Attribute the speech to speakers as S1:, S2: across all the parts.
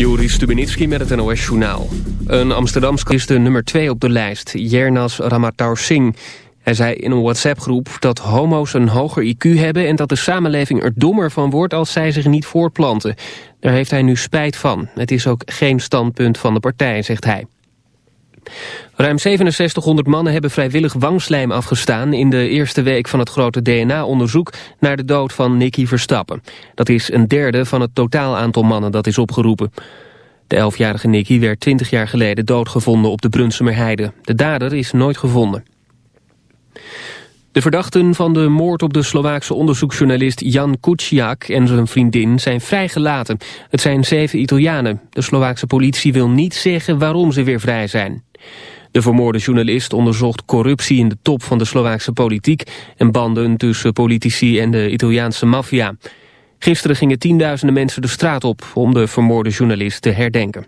S1: Joris Stubenitski met het NOS-journaal. Een Amsterdamse is de nummer 2 op de lijst, Jernas Ramatar Singh. Hij zei in een WhatsApp-groep dat homo's een hoger IQ hebben... en dat de samenleving er dommer van wordt als zij zich niet voortplanten. Daar heeft hij nu spijt van. Het is ook geen standpunt van de partij, zegt hij. Ruim 6700 mannen hebben vrijwillig wangslijm afgestaan... in de eerste week van het grote DNA-onderzoek... naar de dood van Nicky Verstappen. Dat is een derde van het totaal aantal mannen dat is opgeroepen. De 11-jarige Nicky werd 20 jaar geleden doodgevonden op de Brunsumerheide. De dader is nooit gevonden. De verdachten van de moord op de Slovaakse onderzoeksjournalist Jan Kuciak en zijn vriendin zijn vrijgelaten. Het zijn zeven Italianen. De Slovaakse politie wil niet zeggen waarom ze weer vrij zijn. De vermoorde journalist onderzocht corruptie in de top van de Slovaakse politiek... en banden tussen politici en de Italiaanse maffia. Gisteren gingen tienduizenden mensen de straat op om de vermoorde journalist te herdenken.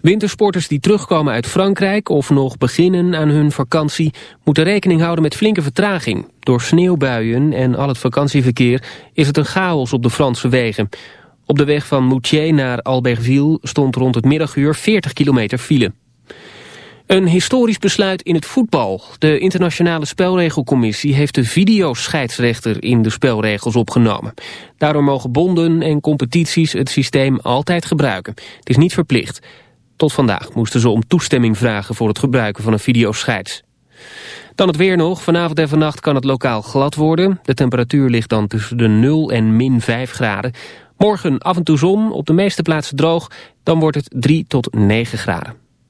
S1: Wintersporters die terugkomen uit Frankrijk of nog beginnen aan hun vakantie... moeten rekening houden met flinke vertraging. Door sneeuwbuien en al het vakantieverkeer is het een chaos op de Franse wegen. Op de weg van Moutier naar Albertville stond rond het middaguur 40 kilometer file. Een historisch besluit in het voetbal. De internationale spelregelcommissie heeft de videoscheidsrechter in de spelregels opgenomen. Daardoor mogen bonden en competities het systeem altijd gebruiken. Het is niet verplicht. Tot vandaag moesten ze om toestemming vragen voor het gebruiken van een videoscheids. Dan het weer nog. Vanavond en vannacht kan het lokaal glad worden. De temperatuur ligt dan tussen de 0 en min 5 graden. Morgen af en toe zon, op de meeste plaatsen droog. Dan wordt het 3 tot 9 graden.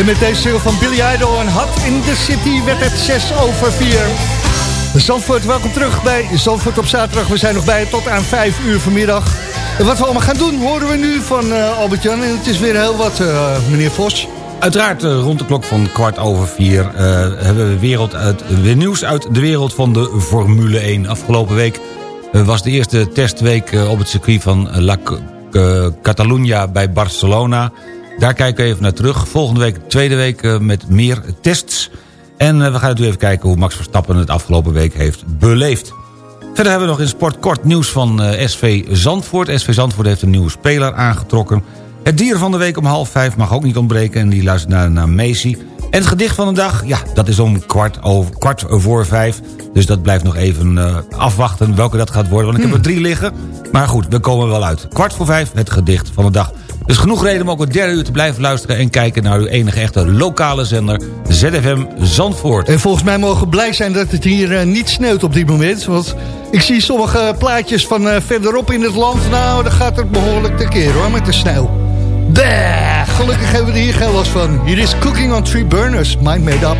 S2: En met deze single van Billy Idol en Hot in the City werd het 6 over 4. Zandvoort, welkom terug bij Zandvoort op zaterdag. We zijn nog bij tot aan 5 uur vanmiddag. En wat we allemaal gaan doen, horen we nu van uh, Albert-Jan. En het is weer heel wat, uh, meneer Vos.
S3: Uiteraard uh, rond de klok van kwart over vier hebben we wereld uit, weer nieuws uit de wereld van de Formule 1. Afgelopen week was de eerste testweek op het circuit van La Catalunya bij Barcelona. Daar kijken we even naar terug. Volgende week, tweede week met meer tests... En we gaan natuurlijk even kijken hoe Max Verstappen het afgelopen week heeft beleefd. Verder hebben we nog in sport kort nieuws van uh, SV Zandvoort. SV Zandvoort heeft een nieuwe speler aangetrokken. Het dier van de week om half vijf mag ook niet ontbreken... en die luistert naar, naar Macy. En het gedicht van de dag, ja, dat is om kwart, over, kwart voor vijf. Dus dat blijft nog even uh, afwachten welke dat gaat worden. Want ik heb er drie liggen. Maar goed, we komen wel uit. Kwart voor vijf, het gedicht van de dag. Dus genoeg reden om ook het derde uur te blijven luisteren... en kijken naar uw enige echte lokale zender, ZFM Zandvoort.
S2: En volgens mij mogen blij zijn dat het hier uh, niet sneeuwt op dit moment. Want ik zie sommige plaatjes van uh, verderop in het land. Nou, dan gaat het behoorlijk tekeer hoor, met de sneeuw. Bah, gelukkig hebben we er hier geen last van. Hier is Cooking on Three Burners, Mind Made Up.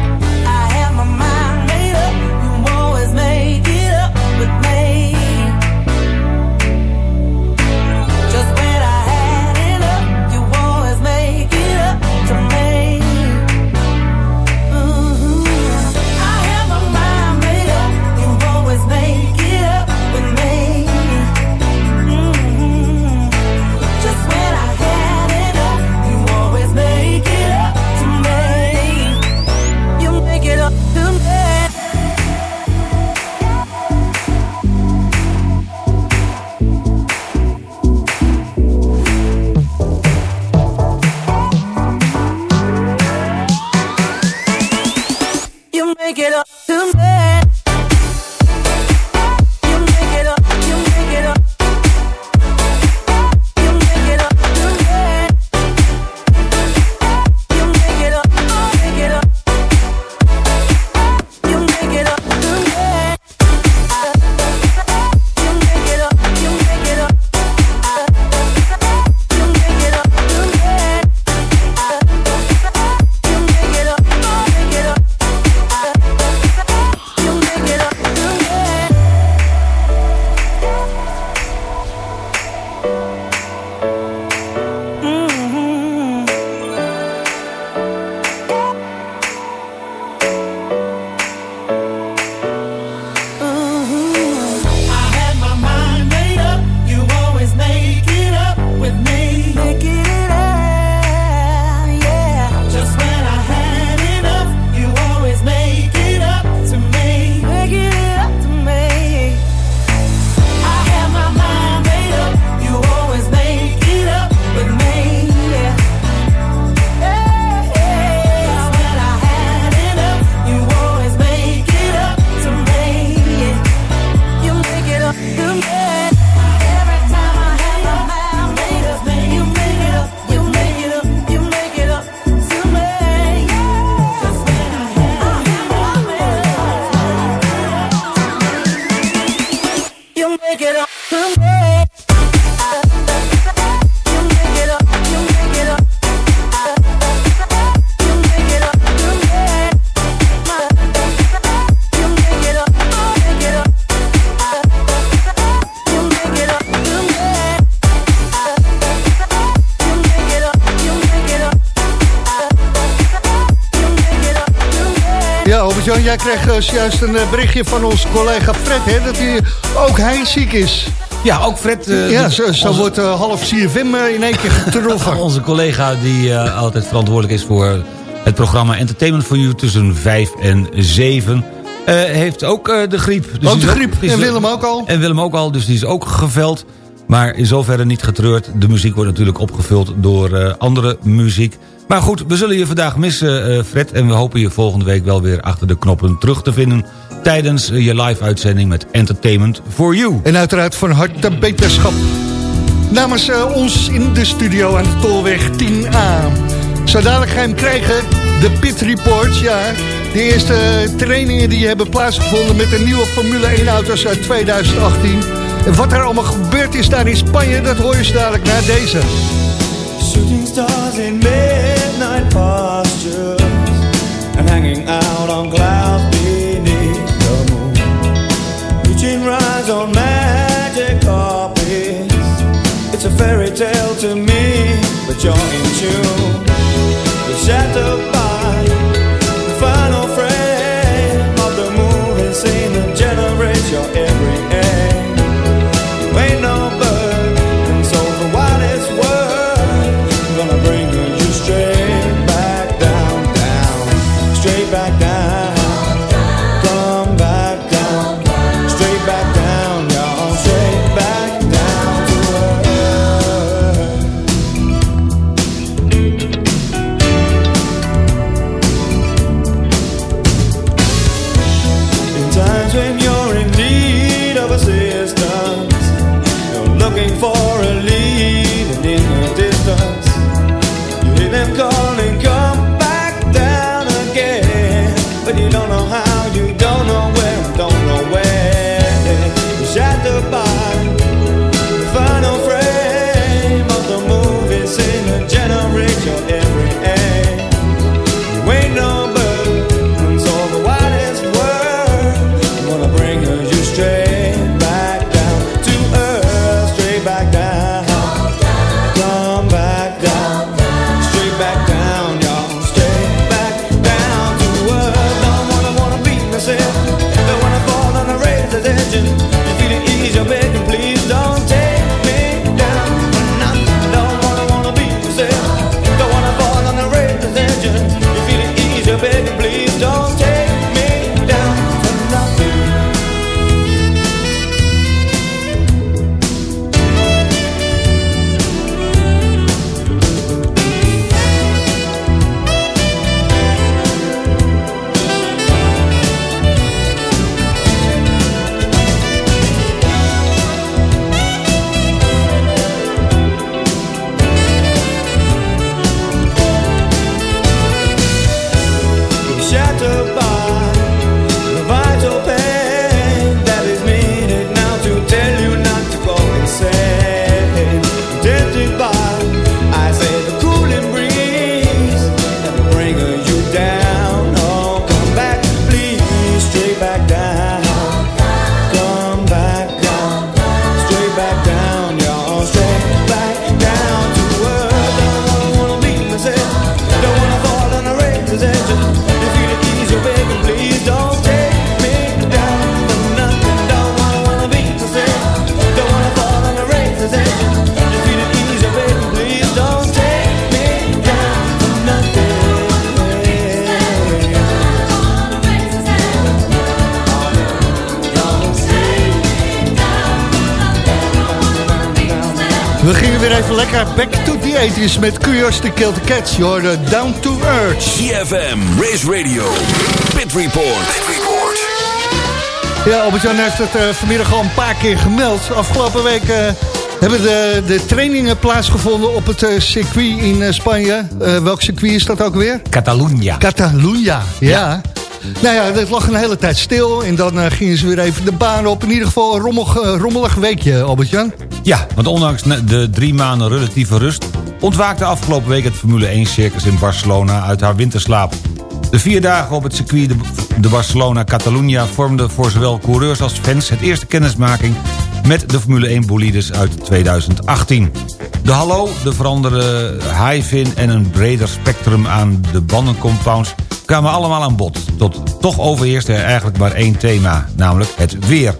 S2: Jij kreeg juist een berichtje van ons collega Fred, hè, dat hij, ook hij ziek is.
S3: Ja, ook Fred... Uh,
S2: ja, zo, zo onze... wordt uh, half CFM in één keer getroffen.
S3: onze collega die altijd verantwoordelijk is voor het programma Entertainment for You tussen 5 en 7... heeft ook de griep.
S2: Dus ook de griep. Ook, en Willem ook al.
S3: En Willem ook al, dus die is ook geveld. Maar in zoverre niet getreurd. De muziek wordt natuurlijk opgevuld door andere muziek. Maar goed, we zullen je vandaag missen, uh, Fred. En we hopen je volgende week wel weer achter de knoppen terug te vinden... tijdens uh, je live-uitzending met Entertainment for You.
S2: En uiteraard van harte beterschap. Namens uh, ons in de studio aan de Tolweg 10A. Zo dadelijk ga je hem krijgen, de Pit Report. Ja, de eerste trainingen die hebben plaatsgevonden... met de nieuwe Formule 1-auto's uit 2018. En wat er allemaal gebeurd is daar in Spanje... dat hoor je zo dadelijk na deze.
S4: Shooting stars in midnight posture hanging out on clouds beneath the moon. Reaching rise on magic carpets. It's a fairy tale to me, but you're in tune. You're shattered
S5: 80s met Curiosity Kill the Cats. Je hoorde Down to Earth.
S6: CFM, Race Radio, Pit Report. Pit Report.
S5: Ja, Albert-Jan heeft het eh, vanmiddag al een paar keer gemeld. Afgelopen week eh, hebben de, de trainingen plaatsgevonden op het eh, circuit in eh, Spanje. Eh, welk circuit is dat ook weer?
S3: Catalunya.
S5: Catalunya, ja. Nou ja, dat lag een hele tijd stil. En dan eh, gingen ze weer even de baan op. In ieder geval een rommelig, rommelig weekje, Albert-Jan.
S3: Ja, want ondanks de drie maanden relatieve rust... ontwaakte afgelopen week het Formule 1-circus in Barcelona uit haar winterslaap. De vier dagen op het circuit de, Barcelona-Catalunya... vormden voor zowel coureurs als fans het eerste kennismaking... met de Formule 1-bolides uit 2018. De hallo, de veranderde high-fin en een breder spectrum aan de bandencompounds... kwamen allemaal aan bod. Tot toch overheerste er eigenlijk maar één thema, namelijk het weer.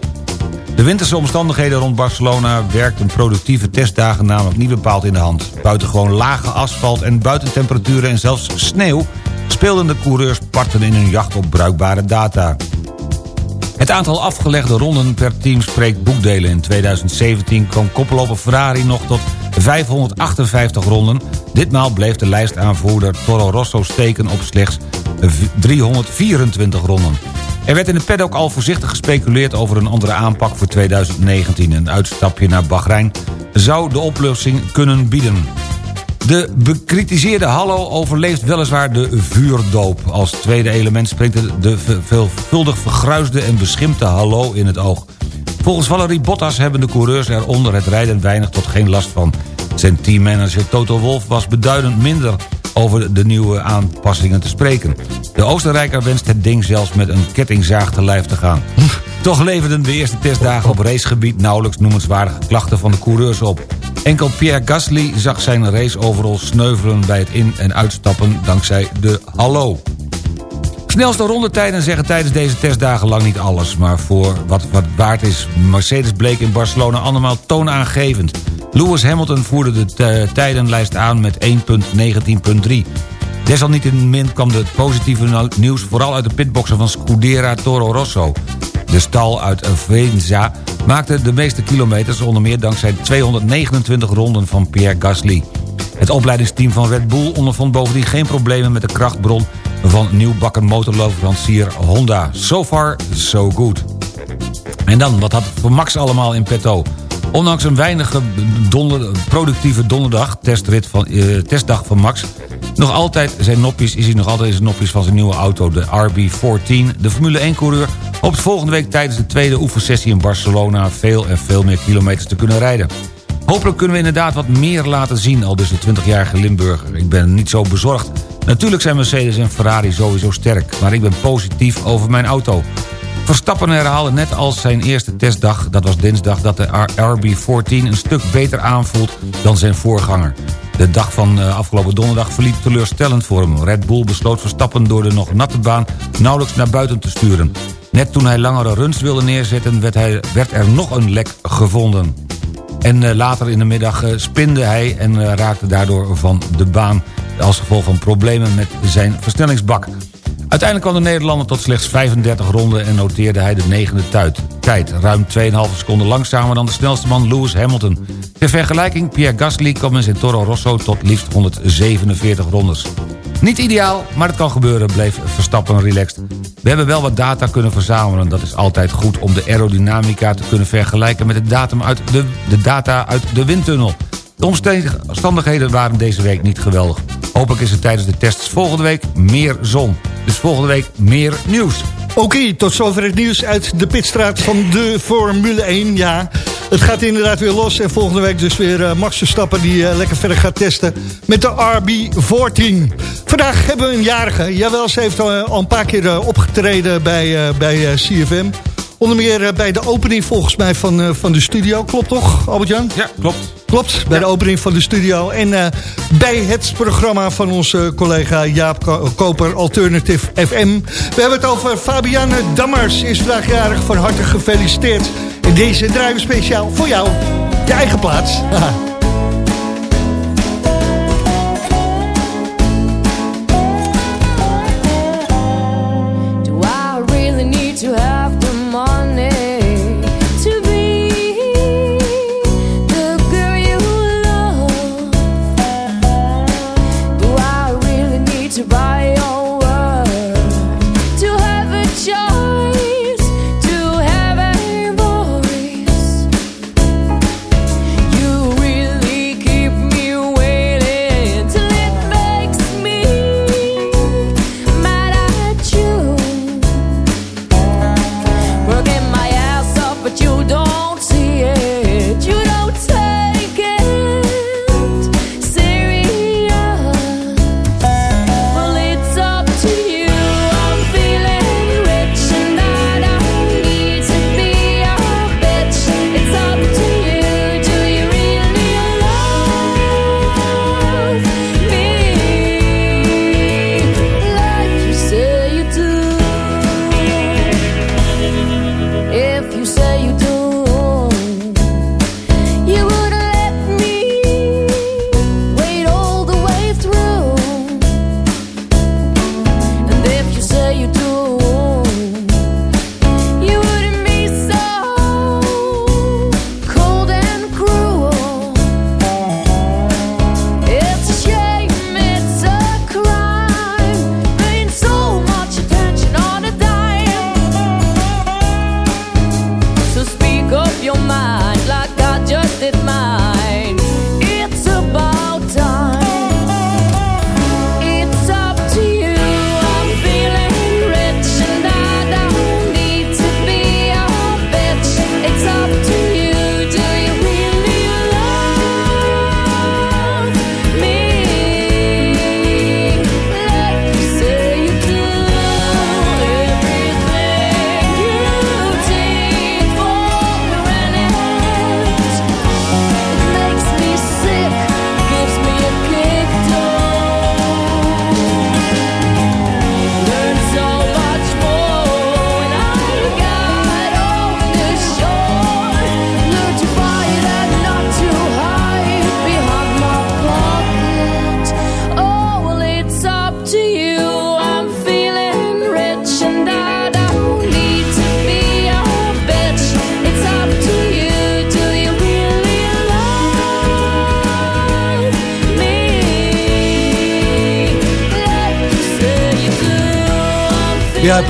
S3: De winterse omstandigheden rond Barcelona werkten productieve testdagen namelijk niet bepaald in de hand. Buitengewoon lage asfalt en buitentemperaturen en zelfs sneeuw speelden de coureurs parten in hun jacht op bruikbare data. Het aantal afgelegde ronden per team spreekt boekdelen. In 2017 kwam koploper Ferrari nog tot 558 ronden. Ditmaal bleef de lijstaanvoerder Toro Rosso steken op slechts 324 ronden. Er werd in de paddock al voorzichtig gespeculeerd over een andere aanpak voor 2019. Een uitstapje naar Bahrein zou de oplossing kunnen bieden. De bekritiseerde Hallo overleeft weliswaar de vuurdoop. Als tweede element springt de- de ve- veelvuldig vergruisde en beschimpte Hallo in het oog. Volgens Valerie Bottas hebben de coureurs er onder het rijden weinig tot geen last van. Zijn teammanager Toto Wolff was beduidend minder over de nieuwe aanpassingen te spreken. De Oostenrijker wenst het ding zelfs met een kettingzaag te lijf te gaan. Toch leverden de eerste testdagen op racegebied nauwelijks noemenswaardige klachten van de coureurs op. Enkel Pierre Gasly zag zijn race overal sneuvelen bij het in- en uitstappen dankzij de hallo. Snelste rondetijden zeggen tijdens deze testdagen lang niet alles... maar voor wat wat waard is, Mercedes bleek in Barcelona allemaal toonaangevend. Lewis Hamilton voerde de t- tijdenlijst aan met 1.19.3. Desalniettemin kwam het positieve nieuws vooral uit de pitboxen van Scudera Toro Rosso. De stal uit Venza maakte de meeste kilometers... onder meer dankzij 229 ronden van Pierre Gasly. Het opleidingsteam van Red Bull ondervond bovendien geen problemen... met de krachtbron van nieuwbakken motorleverancier Honda. So far, so good. En dan, wat had voor Max allemaal in petto? Ondanks een donder, productieve donderdag, testrit van, eh, testdag van Max... nog altijd zijn noppies, is hij nog altijd zijn noppies van zijn nieuwe auto, de RB14. De Formule 1-coureur hoopt volgende week tijdens de tweede oefensessie in Barcelona... veel en veel meer kilometers te kunnen rijden. Hopelijk kunnen we inderdaad wat meer laten zien, al dus de 20-jarige Limburger. Ik ben niet zo bezorgd. Natuurlijk zijn Mercedes en Ferrari sowieso sterk, maar ik ben positief over mijn auto. Verstappen herhaalde net als zijn eerste testdag, dat was dinsdag... dat de RB14 een stuk beter aanvoelt dan zijn voorganger. De dag van eh, afgelopen donderdag verliep teleurstellend voor hem. Red Bull besloot Verstappen door de nog natte baan nauwelijks naar buiten te sturen. Net toen hij langere runs wilde neerzetten werd, hij, werd er nog een lek gevonden. En eh, later in de middag eh, spinde hij en raakte daardoor van de baan... als gevolg van problemen met zijn versnellingsbak. Uiteindelijk kwam de Nederlander tot slechts 35 ronden... en noteerde hij de negende tuit. tijd. Ruim 2,5 seconden langzamer dan de snelste man Lewis Hamilton. Ter vergelijking, Pierre Gasly kwam in zijn Toro Rosso... tot liefst 147 rondes. Niet ideaal, maar het kan gebeuren, bleef Verstappen relaxed. We hebben wel wat data kunnen verzamelen. Dat is altijd goed om de aerodynamica te kunnen vergelijken... met de, uit de, de data uit de windtunnel. De omstandigheden waren deze week niet geweldig. Hopelijk is er tijdens de tests volgende week meer zon. Dus volgende week meer nieuws.
S5: Oké, tot zover het nieuws uit de pitstraat van de Formule 1. Ja, het gaat inderdaad weer los. En volgende week dus weer uh, Max Verstappen die uh, lekker verder gaat testen met de RB14. Vandaag hebben we een jarige. Jawel, ze heeft al, al een paar keer uh, opgetreden bij, bij CFM. Onder meer bij de opening volgens mij van, van de studio. Klopt toch, Albert-Jan?
S3: Ja, klopt.
S5: Klopt, bij ja. de opening van de studio. En uh, bij het programma van onze collega Jaap Koper, Alternative FM. We hebben het over Fabiane Dammers. Is vandaag jarig, van harte gefeliciteerd. En deze draaien we speciaal voor jou. Je eigen plaats.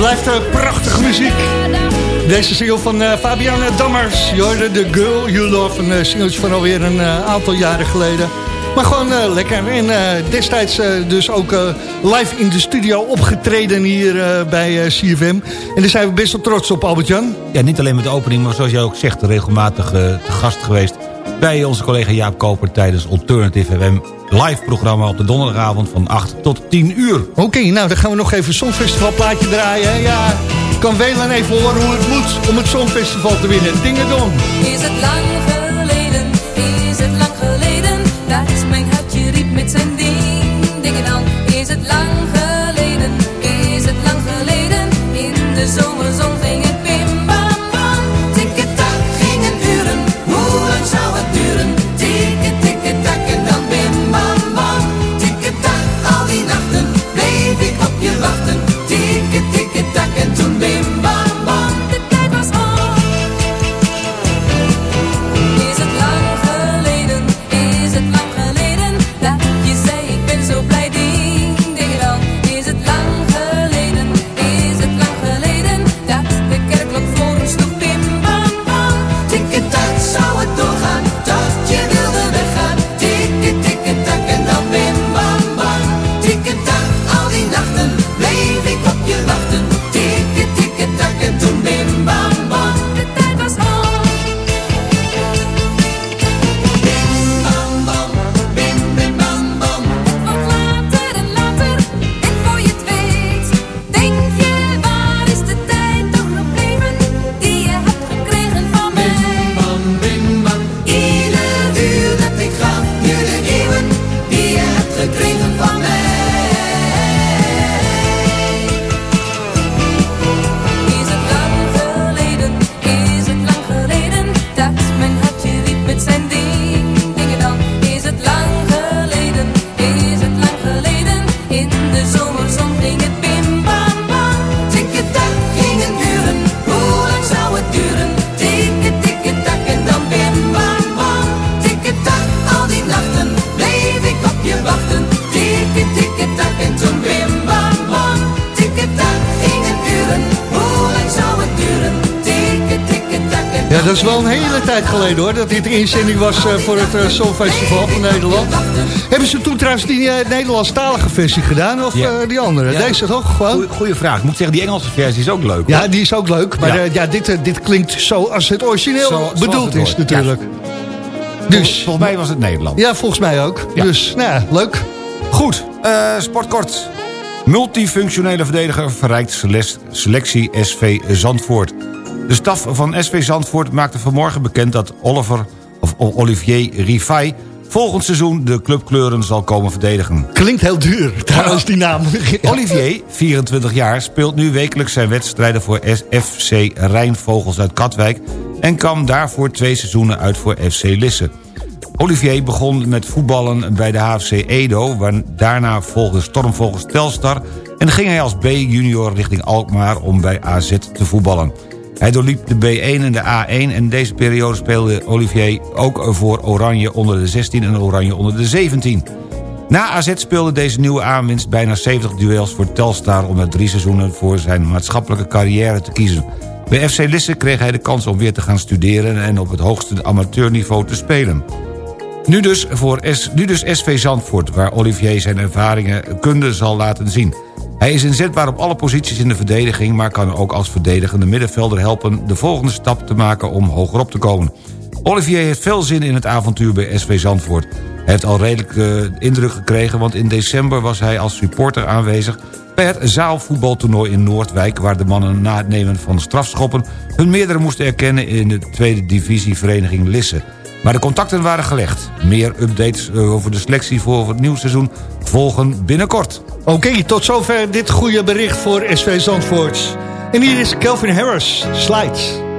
S5: blijft uh, prachtige muziek. Deze single van uh, Fabiana Dammers. Je hoorde The Girl You Love. Een uh, singeltje van alweer een aantal jaren geleden. Maar gewoon lekker. En destijds dus ook live in de studio opgetreden hier bij CFM. En daar zijn we best wel trots op, Albert-Jan.
S3: Ja, niet alleen met de opening, maar zoals jij ook zegt... regelmatig te gast geweest bij onze collega Jaap Koper... tijdens Alternative FM live programma op de donderdagavond van 8 tot 10 uur.
S5: Oké, okay, nou dan gaan we nog even een Songfestivalplaatje draaien. Ja, kan Welan even horen hoe het moet om het Songfestival te winnen. Dingen doen.
S7: Is het lang geleden, is het lang geleden, dat mijn hartje riep met zijn ding. Dingen dan, is het lang geleden,
S5: Ja, dat is wel een hele tijd geleden hoor, dat dit de inzending was uh, voor het uh, Songfestival van Nederland. Hebben ze toen trouwens die uh, Nederlandstalige versie gedaan of
S3: Ja.
S5: die andere?
S3: Ja.
S5: Deze toch gewoon?
S3: Goeie, goeie vraag. Ik moet zeggen, die Engelse versie is ook leuk.
S5: Ja,
S3: hoor.
S5: die is ook leuk, maar
S3: Ja.
S5: ja. ja, dit, dit klinkt zo als het origineel
S3: Zo-
S5: bedoeld
S3: het
S5: is natuurlijk. Dus,
S3: Volgens mij was het Nederland.
S5: ja, volgens mij ook.
S3: Ja.
S5: Dus, nou ja, leuk.
S3: Goed, eh, sportkort. Multifunctionele verdediger verrijkt sele- selectie SV Zandvoort. De staf van SV Zandvoort maakte vanmorgen bekend dat Oliver, of Olivier Rifai... volgend seizoen de clubkleuren zal komen verdedigen.
S5: Klinkt heel duur, trouwens, die naam.
S3: Olivier, 24 jaar, speelt nu wekelijks zijn wedstrijden voor FC Rijnvogels uit Katwijk... en kwam daarvoor twee seizoenen uit voor FC Lisse. Olivier begon met voetballen bij de HFC Edo... waar daarna volgde Stormvogels Telstar... en ging hij als B-junior richting Alkmaar om bij AZ te voetballen. Hij doorliep de B1 en de A1 en deze periode speelde Olivier ook voor Oranje onder de 16 en Oranje onder de 17. Na AZ speelde deze nieuwe aanwinst bijna 70 duels voor Telstar... om na drie seizoenen voor zijn maatschappelijke carrière te kiezen. Bij FC Lisse kreeg hij de kans om weer te gaan studeren... en op het hoogste amateurniveau te spelen. Nu dus, voor S, nu dus SV Zandvoort, waar Olivier zijn ervaringen en kunde zal laten zien. Hij is inzetbaar op alle posities in de verdediging... maar kan ook als verdedigende middenvelder helpen... de volgende stap te maken om hogerop te komen. Olivier heeft veel zin in het avontuur bij SV Zandvoort. Hij heeft al redelijk eh, indruk gekregen... want in december was hij als supporter aanwezig... bij het zaalvoetbaltoernooi in Noordwijk... waar de mannen na het nemen van strafschoppen... hun meerdere moesten erkennen in de tweede divisie vereniging Lisse... Maar de contacten waren gelegd. Meer updates eh, over de selectie voor het nieuwe seizoen volgen binnenkort.
S5: Oké, tot zover dit goede bericht voor SV Zandvoort. En hier is Kelvin Harris, Slides.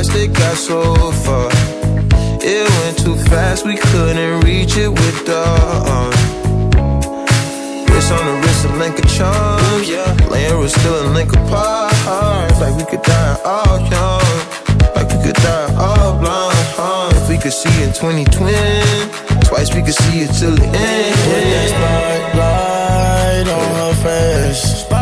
S8: See the got so far. It went too fast, we couldn't reach it with the uh, arm. Wrist on the wrist, a link of charms. Laying was still a link apart. Like we could die all young. Like we could die all blind. huh? If we could see in 2020, twice we could see it till the end. Put that spotlight on her face.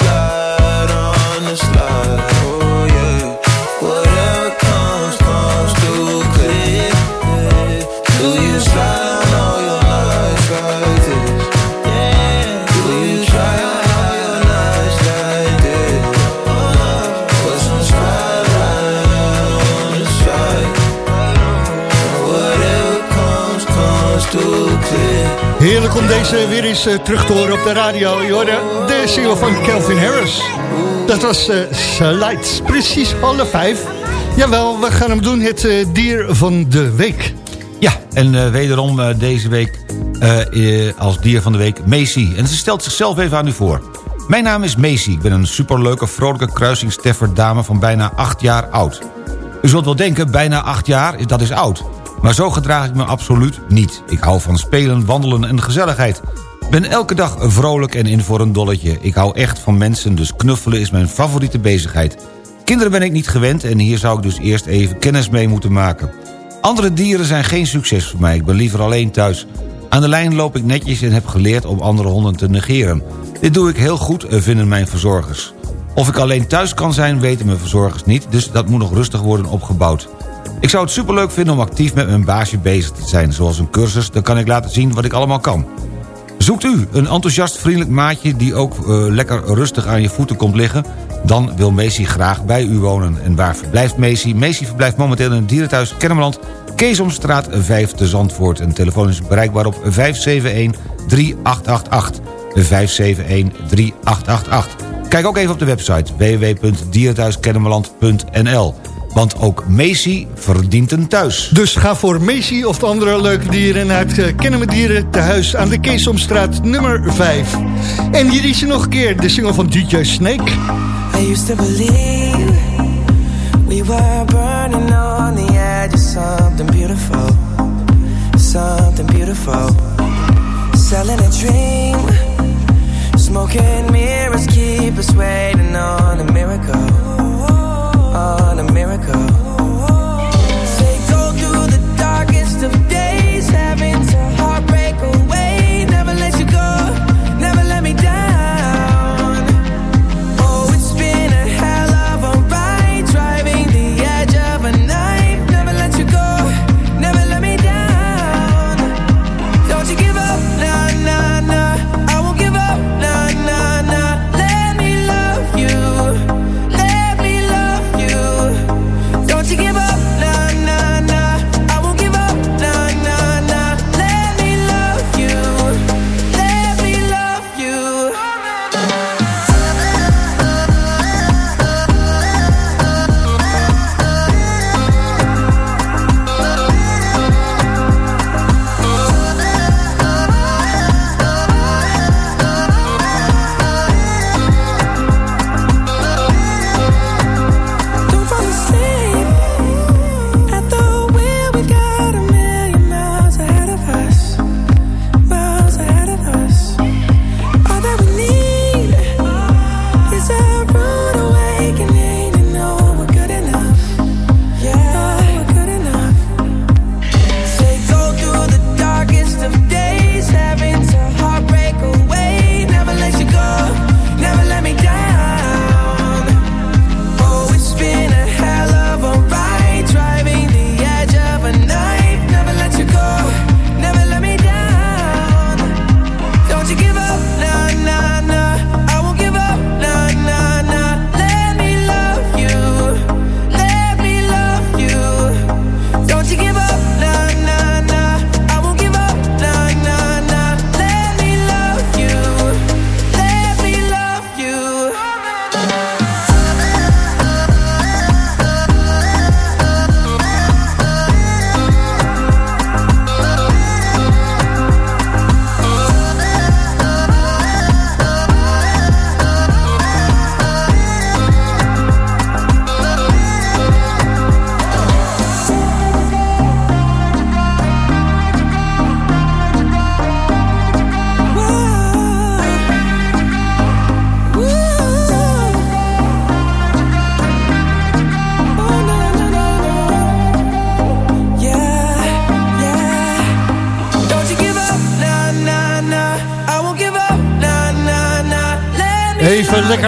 S5: Heerlijk om deze weer eens eh, terug te horen op de radio. De single van Calvin Harris. Dat was eh Slides, precies half vijf. Jawel, we gaan hem doen, het eh, dier van de week.
S3: Ja, en wederom deze week als dier van de week Macy. En ze stelt zichzelf even aan u voor. Mijn naam is Macy. Ik ben een superleuke, vrolijke kruisingsteffer dame van bijna acht jaar oud. U zult wel denken, bijna acht jaar, dat is oud. Maar zo gedraag ik me absoluut niet. Ik hou van spelen, wandelen en gezelligheid. Ben elke dag vrolijk en in voor een dolletje. Ik hou echt van mensen, dus knuffelen is mijn favoriete bezigheid. Kinderen ben ik niet gewend en hier zou ik dus eerst even kennis mee moeten maken. Andere dieren zijn geen succes voor mij. Ik ben liever alleen thuis. Aan de lijn loop ik netjes en heb geleerd om andere honden te negeren. Dit doe ik heel goed, eh, vinden mijn verzorgers. Of ik alleen thuis kan zijn, weten mijn verzorgers niet... dus dat moet nog rustig worden opgebouwd. Ik zou het superleuk vinden om actief met mijn baasje bezig te zijn... zoals een cursus, dan kan ik laten zien wat ik allemaal kan. Zoekt u een enthousiast vriendelijk maatje... die ook eh, lekker rustig aan je voeten komt liggen... dan wil Macy graag bij u wonen. En waar verblijft Macy? Macy verblijft momenteel in het dierenthuis Kennemerland... Keesomstraat 5 te Zandvoort. En telefoon is bereikbaar op 571-3888. 571-3888. Kijk ook even op de website www.dierenthuiskennemerland.nl. Want ook Macy verdient een thuis.
S5: Dus ga voor Macy of de andere leuke dieren naar het eh, Kennen met Dieren te huis aan de Keesomstraat nummer 5. En hier is ze nog een keer, de single van DJ Snake.
S2: I used to believe we were burning on the edge of something beautiful, something beautiful. Selling a dream, smoking mirrors keep us waiting on a miracle,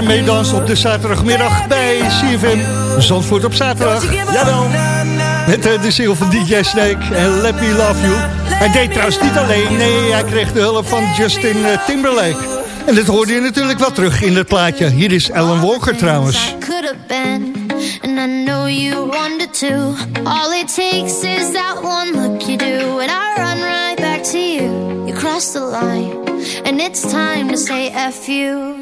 S5: lekker meedansen op de zaterdagmiddag bij CFM Zandvoort op zaterdag. Jawel. Met eh, de single van DJ Snake en Let Me Love You. Hij deed trouwens niet alleen, nee, hij kreeg de hulp van Justin eh, Timberlake. En dat hoorde je natuurlijk wel terug in het plaatje. Hier is Alan Walker trouwens.
S9: and I know you wanted to. All it takes is that one look you do, and I run right back to you. You cross the line, and it's time to say F you.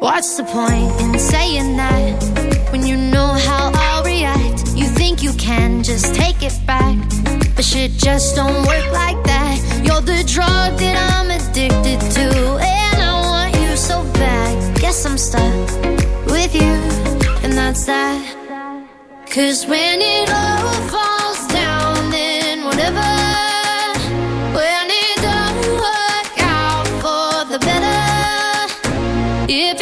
S9: What's the point in saying that when you know how I'll react? You think you can just take it back, but shit just don't work like that. You're the drug that I'm addicted to, and I want you so bad. Guess I'm stuck with you, and that's that. Cause when it all falls down, then whatever. When it don't work out for the better. It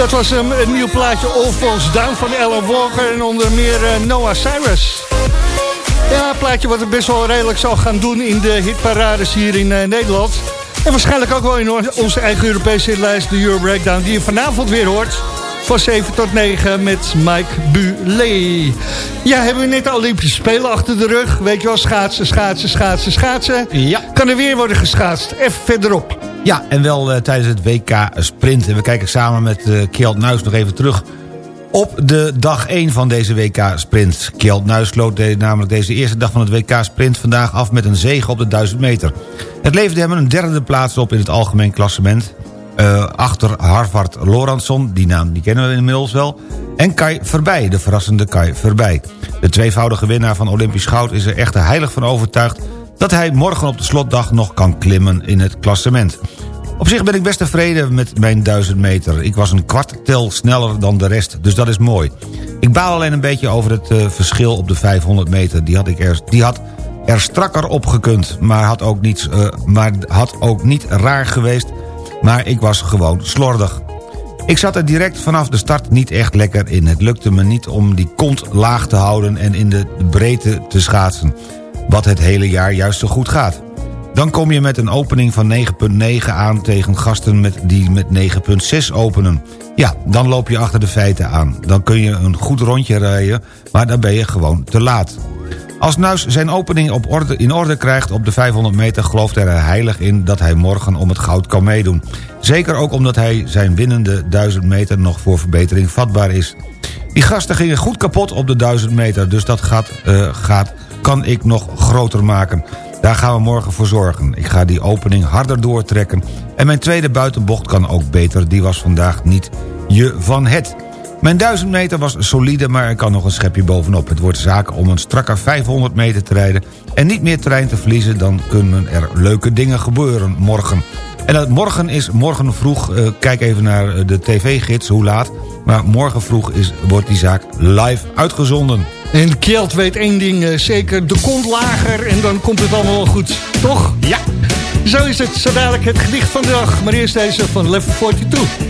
S5: Dat was een nieuw plaatje All Falls Down van Alan Walker en onder meer eh, Noah Cyrus. Ja, een plaatje wat het best wel redelijk zal gaan doen in de hitparades hier in eh, Nederland. En waarschijnlijk ook wel in on- onze eigen Europese hitlijst, de Euro Breakdown, die je vanavond weer hoort. Van 7 tot 9 met Mike Buley. Ja, hebben we net de Olympische Spelen achter de rug. Weet je wel, schaatsen, schaatsen, schaatsen, schaatsen.
S3: Ja.
S5: Kan er weer worden geschaatst. Even verderop.
S3: Ja, en wel eh, tijdens het WK Sprint. En we kijken samen met eh Kjeld Nuis nog even terug op de dag 1 van deze WK Sprint. Kjeld Nuis sloot namelijk deze eerste dag van het WK Sprint vandaag af met een zege op de 1000 meter. Het leverde hem een derde plaats op in het algemeen klassement. eh, achter Harvard Loransson, die naam die kennen we inmiddels wel. En Kai Verbij, de verrassende Kai Verbij. De tweevoudige winnaar van Olympisch goud is er echter heilig van overtuigd... dat hij morgen op de slotdag nog kan klimmen in het klassement. Op zich ben ik best tevreden met mijn 1000 meter. Ik was een kwart tel sneller dan de rest, dus dat is mooi. Ik baal alleen een beetje over het eh, verschil op de 500 meter. Die had, ik er, die had er strakker op gekund, maar had, ook eh, maar had ook niet raar geweest... maar ik was gewoon slordig. Ik zat er direct vanaf de start niet echt lekker in. Het lukte me niet om die kont laag te houden en in de breedte te schaatsen. Wat het hele jaar juist zo goed gaat. Dan kom je met een opening van 9.9 aan tegen gasten met die met 9.6 openen. Ja, dan loop je achter de feiten aan. Dan kun je een goed rondje rijden, maar dan ben je gewoon te laat. Als Nuis zijn opening op orde, in orde krijgt op de 500 meter... gelooft hij er heilig in dat hij morgen om het goud kan meedoen. Zeker ook omdat hij zijn winnende 1000 meter nog voor verbetering vatbaar is. Die gasten gingen goed kapot op de 1000 meter, dus dat gaat, eh, gaat, kan ik nog groter maken. Daar gaan we morgen voor zorgen. Ik ga die opening harder doortrekken. En mijn tweede buitenbocht kan ook beter. Die was vandaag niet je van het. Mijn 1000 meter was solide, maar er kan nog een schepje bovenop. Het wordt zaak om een strakke 500 meter te rijden... en niet meer terrein te verliezen, dan kunnen er leuke dingen gebeuren morgen. En dat morgen is morgen vroeg, eh, kijk even naar eh, de tv-gids, hoe laat. Maar morgen vroeg is, wordt die zaak live uitgezonden.
S5: En Kjeld weet één ding zeker, de kont lager en dan komt het allemaal goed. Toch? Ja. Zo is het, zo dadelijk het gedicht van de dag. Maar eerst deze van Level 42.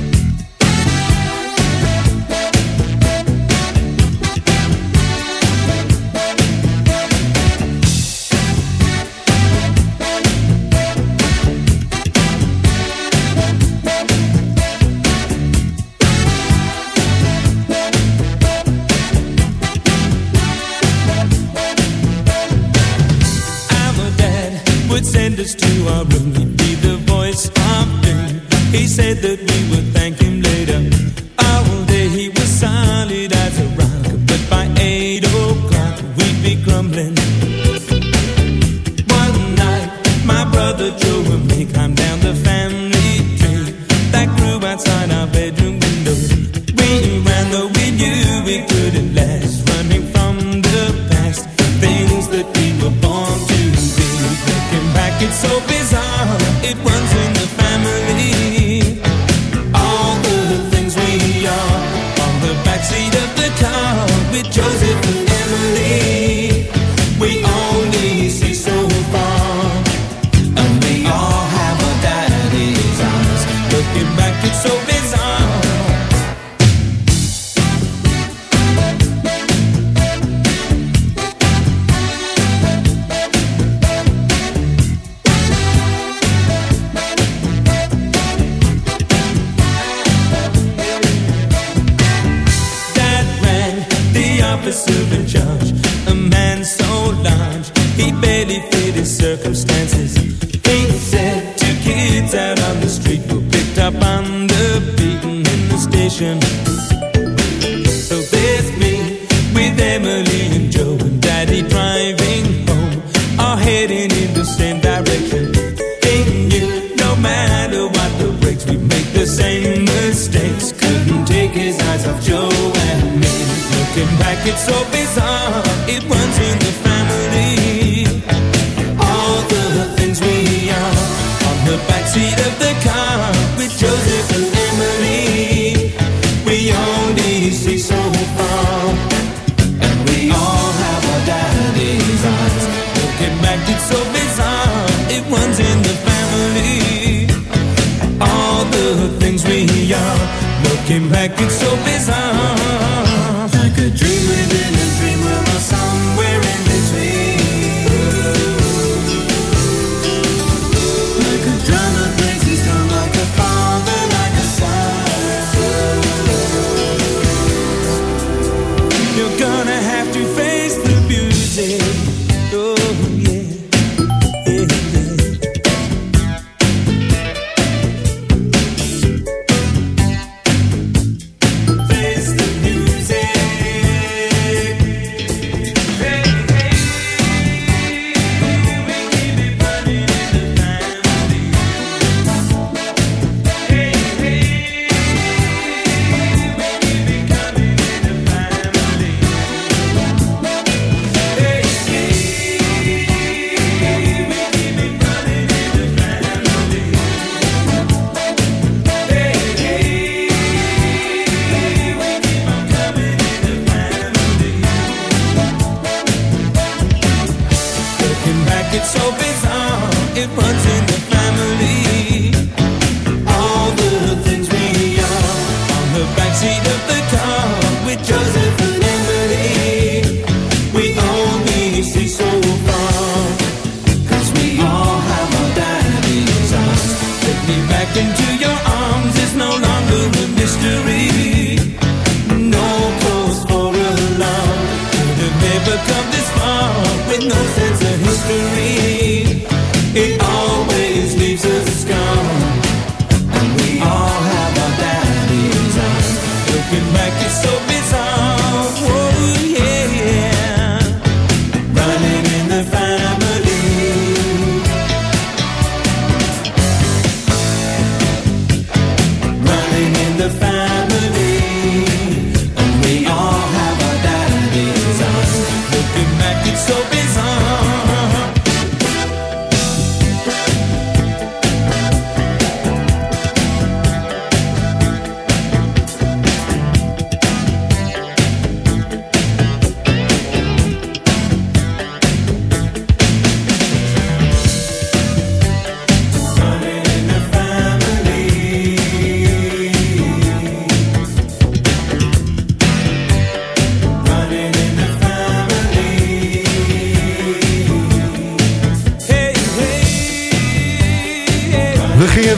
S10: said that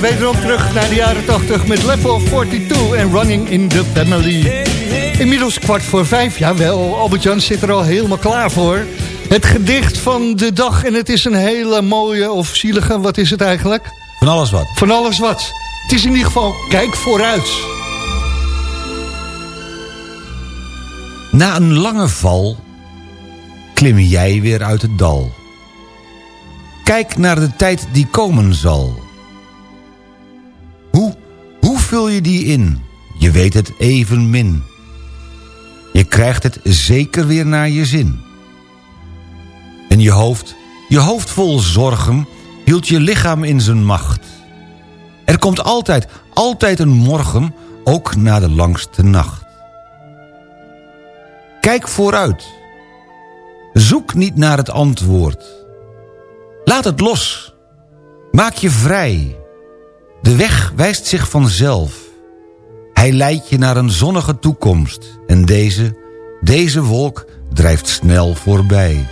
S5: wederom terug naar de jaren 80 met Level 42 en Running in the Family. Inmiddels kwart voor vijf, jawel, Albert-Jan zit er al helemaal klaar voor. Het gedicht van de dag en het is een hele mooie of zielige, wat is het eigenlijk?
S3: Van alles wat.
S5: Van alles wat. Het is in ieder geval kijk vooruit.
S3: Na een lange val klim jij weer uit het dal. Kijk naar de tijd die komen zal. Vul je die in? Je weet het even min. Je krijgt het zeker weer naar je zin. En je hoofd, je hoofd vol zorgen, hield je lichaam in zijn macht. Er komt altijd, altijd een morgen, ook na de langste nacht. Kijk vooruit. Zoek niet naar het antwoord. Laat het los. Maak je vrij. De weg wijst zich vanzelf. Hij leidt je naar een zonnige toekomst. En deze, deze wolk drijft snel voorbij.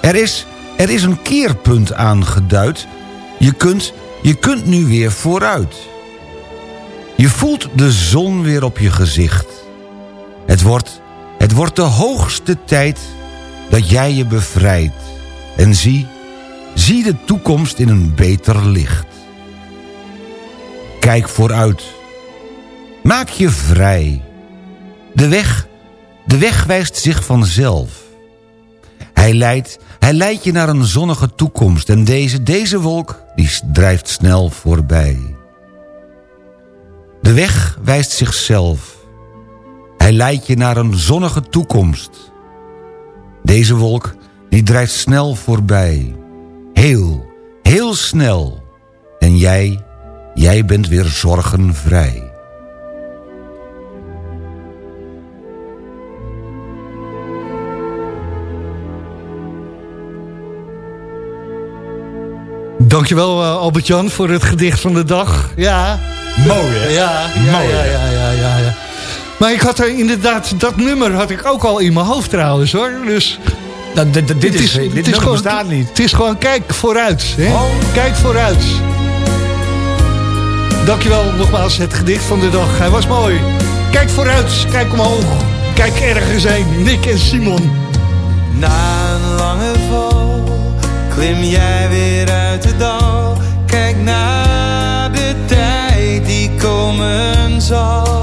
S3: Er is, er is een keerpunt aangeduid. Je kunt, je kunt nu weer vooruit. Je voelt de zon weer op je gezicht. Het wordt, het wordt de hoogste tijd dat jij je bevrijdt. En zie, zie de toekomst in een beter licht. Kijk vooruit. Maak je vrij. De weg, de weg wijst zich vanzelf. Hij leidt, hij leidt je naar een zonnige toekomst. En deze, deze wolk, die drijft snel voorbij. De weg wijst zichzelf. Hij leidt je naar een zonnige toekomst. Deze wolk, die drijft snel voorbij. Heel, heel snel. En jij, jij bent weer zorgenvrij.
S5: Dankjewel uh, Albert-Jan voor het gedicht van de dag. Ja.
S3: Mooi hè?
S5: Ja, ja,
S3: Mooi,
S5: ja,
S3: hè?
S5: ja, ja, ja, ja. Maar ik had er inderdaad, dat nummer had ik ook al in mijn hoofd trouwens hoor. Dus
S3: Nou, dit, dit, is, dit nummer
S5: gewoon,
S3: bestaat niet.
S5: Het is gewoon kijk vooruit. Hè?
S3: Oh.
S5: Kijk vooruit. Dankjewel nogmaals het gedicht van de dag. Hij was mooi. Kijk vooruit, kijk omhoog. Kijk ergens heen. Nick en Simon.
S10: Na een lange val klim jij weer uit het dal. Kijk naar de tijd die komen zal.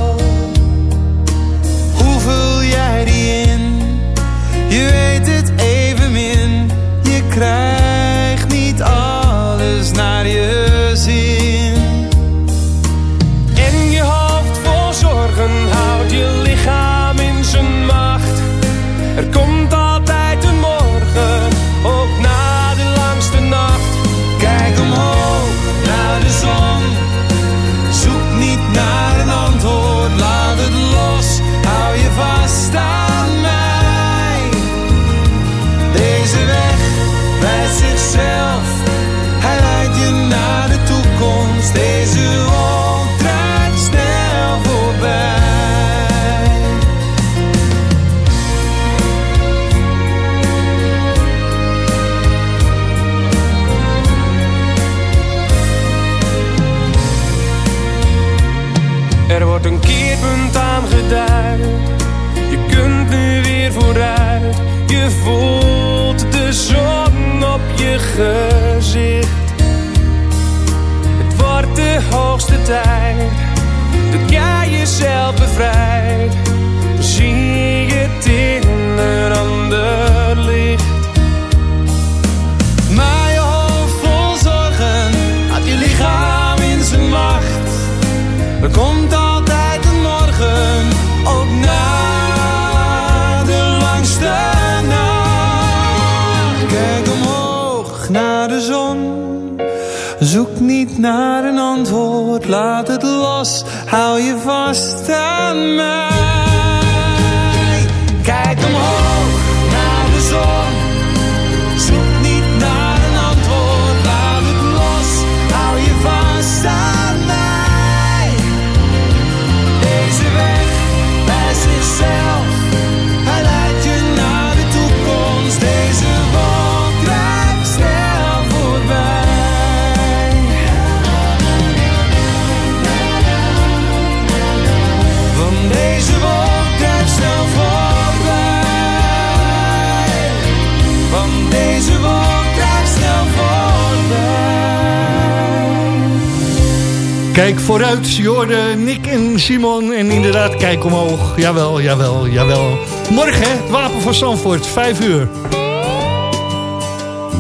S10: Kijk vooruit, je
S5: hoorde Nick en Simon. En inderdaad, kijk omhoog. Jawel, jawel, jawel. Morgen, het Wapen van Zandvoort, 5 uur.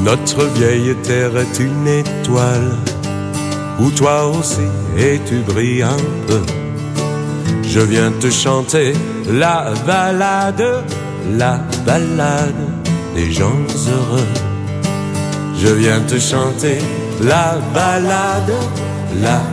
S11: Notre vieille terre est une étoile où toi aussi et tu brilles. Je viens te chanter la balade, la balade des gens heureux. Je viens te chanter la balade, la balade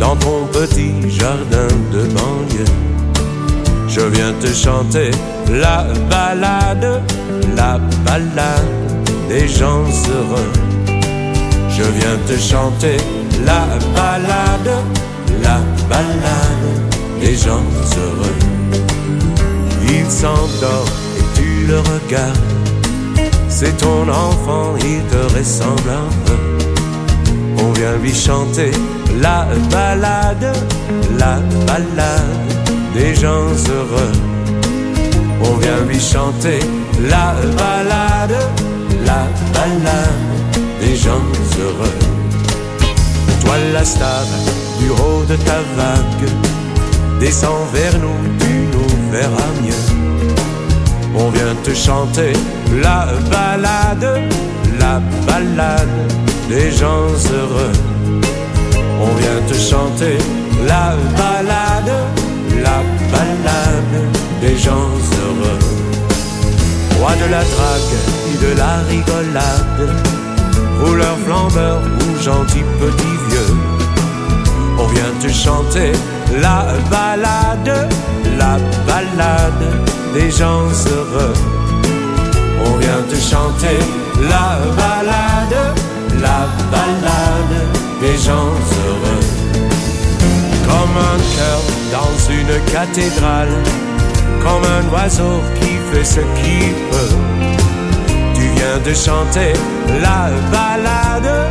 S11: dans ton petit jardin de banlieue, je viens te chanter la balade, la balade des gens heureux. Je viens te chanter la balade, la balade des gens heureux. Il s'endort et tu le regardes. C'est ton enfant, il te ressemble un peu. On vient lui chanter la balade, la balade des gens heureux. On vient lui chanter la balade, la balade des gens heureux. Toi la star du haut de ta vague, descends vers nous, tu nous verras mieux. On vient te chanter la balade, la balade des gens heureux. On vient te chanter la balade, la balade des gens heureux. Roi de la drague et de la rigolade, rouleur flambeur ou gentil petit vieux. On vient te chanter la balade, la balade des gens heureux. On vient te chanter la balade, la balade des gens heureux. Comme un cœur dans une cathédrale, comme un oiseau qui fait ce qu'il peut. Tu viens de chanter la balade,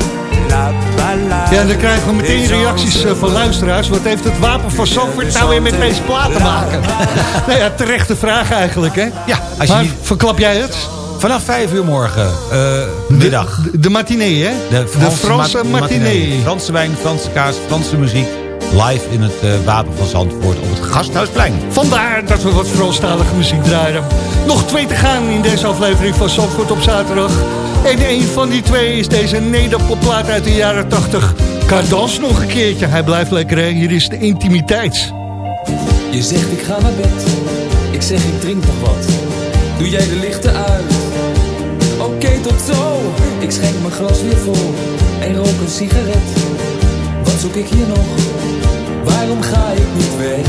S11: la balade.
S5: Ja, dan krijgen we meteen reacties eh, van luisteraars. Wat heeft het wapen van Zandvoort nou weer met deze plaat te maken? nou ja, terechte vraag eigenlijk, hè?
S3: Ja, als je
S5: maar
S3: niet-
S5: verklap jij het?
S3: Vanaf 5 uur morgen, eh, middag.
S5: De, de matinee, hè? De Franse,
S3: ma-
S5: matinee.
S3: Franse wijn, Franse kaas, Franse muziek. Live in het eh, Wapen van Zandvoort op het Gasthuisplein.
S5: Vandaar dat we wat Franstalige muziek draaien. Nog twee te gaan in deze aflevering van Zandvoort op zaterdag. En een van die twee is deze nederpopplaat uit de jaren 80. Cardans nog een keertje. Hij blijft lekker, hè? Hier is de intimiteit.
S2: Je zegt ik ga naar bed, ik zeg ik drink nog wat. Doe jij de lichten uit? Zo. Ik schenk mijn glas weer vol en rook een sigaret. Wat zoek ik hier nog? Waarom ga ik niet weg?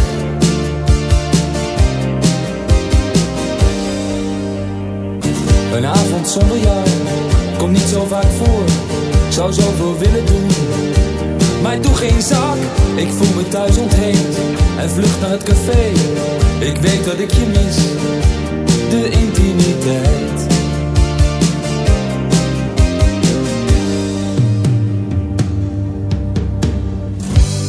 S2: Een avond zonder jou komt niet zo vaak voor. Ik zou zoveel willen doen, maar doe geen zak. Ik voel me thuis ontheemd en vlucht naar het café. Ik weet dat ik je mis, de intimiteit.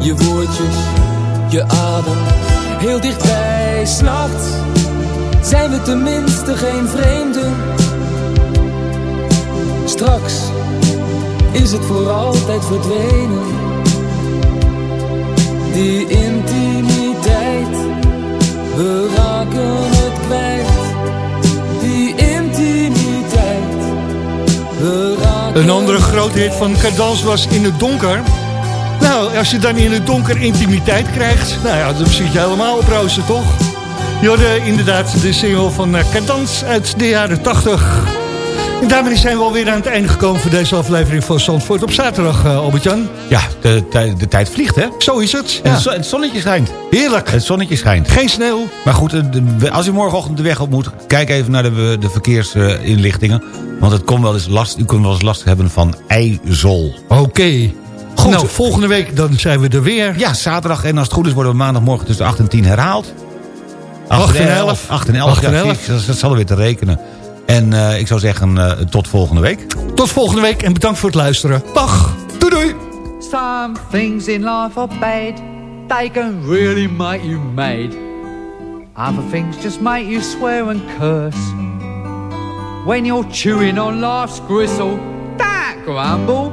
S2: je woordjes, je adem, heel dichtbij. S'nachts zijn we tenminste geen vreemden. Straks is het voor altijd verdwenen. Die intimiteit, we raken het kwijt. Die intimiteit, we raken
S5: Een andere grote hit van Cadans was In het Donker. Nou, als je dan in het donker intimiteit krijgt... nou ja, dan zit je helemaal op rozen, toch? Je hoorde inderdaad de single van eh, Cadans uit de jaren 80. En daarmee zijn we alweer aan het einde gekomen... voor deze aflevering van Zandvoort op zaterdag, eh, Albert-Jan.
S3: Ja, de, de tijd vliegt, hè?
S5: Zo is het.
S3: En het, zo- het zonnetje schijnt.
S5: Heerlijk.
S3: Het zonnetje schijnt.
S5: Geen sneeuw.
S3: Maar goed, eh, de- als u morgenochtend de weg op moet... kijk even naar de, de verkeersinlichtingen. Want het kon wel eens last, u kunt wel eens last hebben van ijzel.
S5: Oké. Goed. Nou, volgende week dan zijn we er weer.
S3: Ja, zaterdag. En als het goed is worden we maandagmorgen tussen 8 en 10 herhaald.
S5: 8 en 11.
S3: 8 en 11,
S5: 8 en
S3: ja,
S5: 11.
S3: precies. dat zal er weer te rekenen. En eh, ik zou zeggen, eh, tot volgende week.
S5: Tot volgende week en bedankt voor het luisteren. Dag. Doei doei.
S12: Some things in life are bad. They can really make you mad. Other things just make you swear and curse. When you're chewing on life's gristle, don't grumble,